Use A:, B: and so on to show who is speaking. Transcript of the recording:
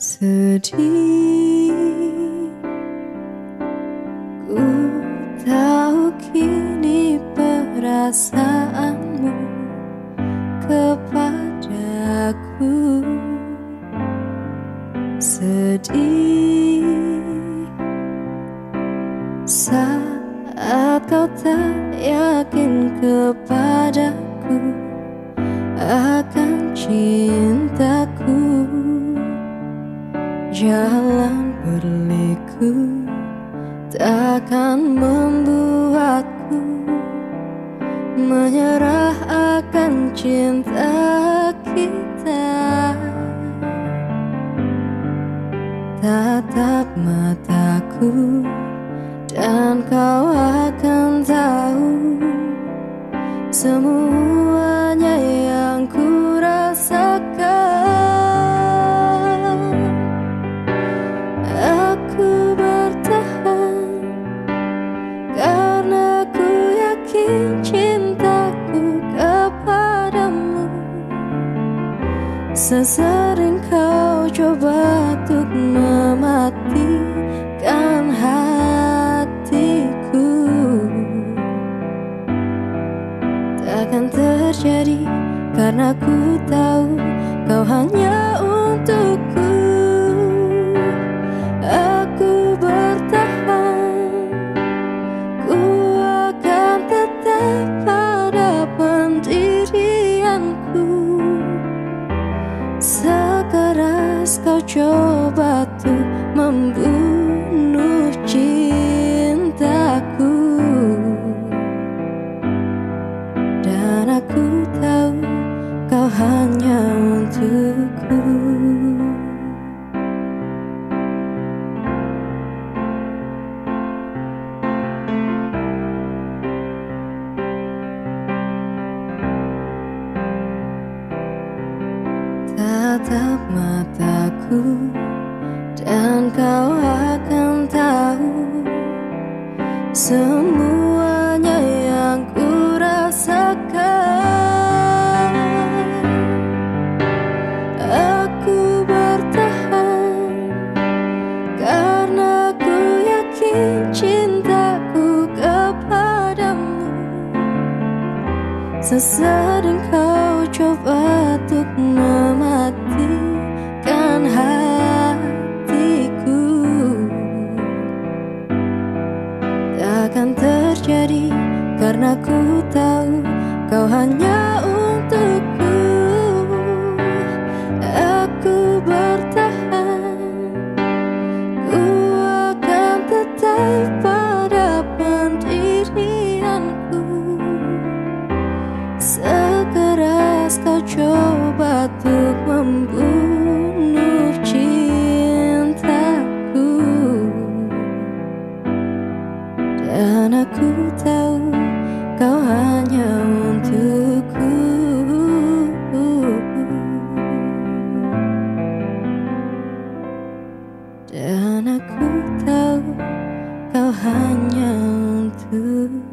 A: Sedih. Ku tahu kini perasaanmu kepadaku. Sedih. Saat kau tak yakin kepadaku Akan cintaku Jalan berliku takkan membuatku menyerah akan cinta kita. Tatap mataku dan kau akan tahu semuanya Sesering kau coba untuk mematikan hatiku Sekeras kau coba tuh membunuh cintaku. Dan aku tahu kau hanya untukku tatap mataku dan kau akan tahu semuanya yang ku rasakan. Aku bertahan karena ku yakin cintaku kepadamu sesering kau terjadi karena ku tahu kau hanya untukku. Aku bertahan Ku akan tetap pada pendirianku. Sekeras kau coba untuk membunuh Aku tahu kau hanya untukku. Dan aku tahu kau hanya untukku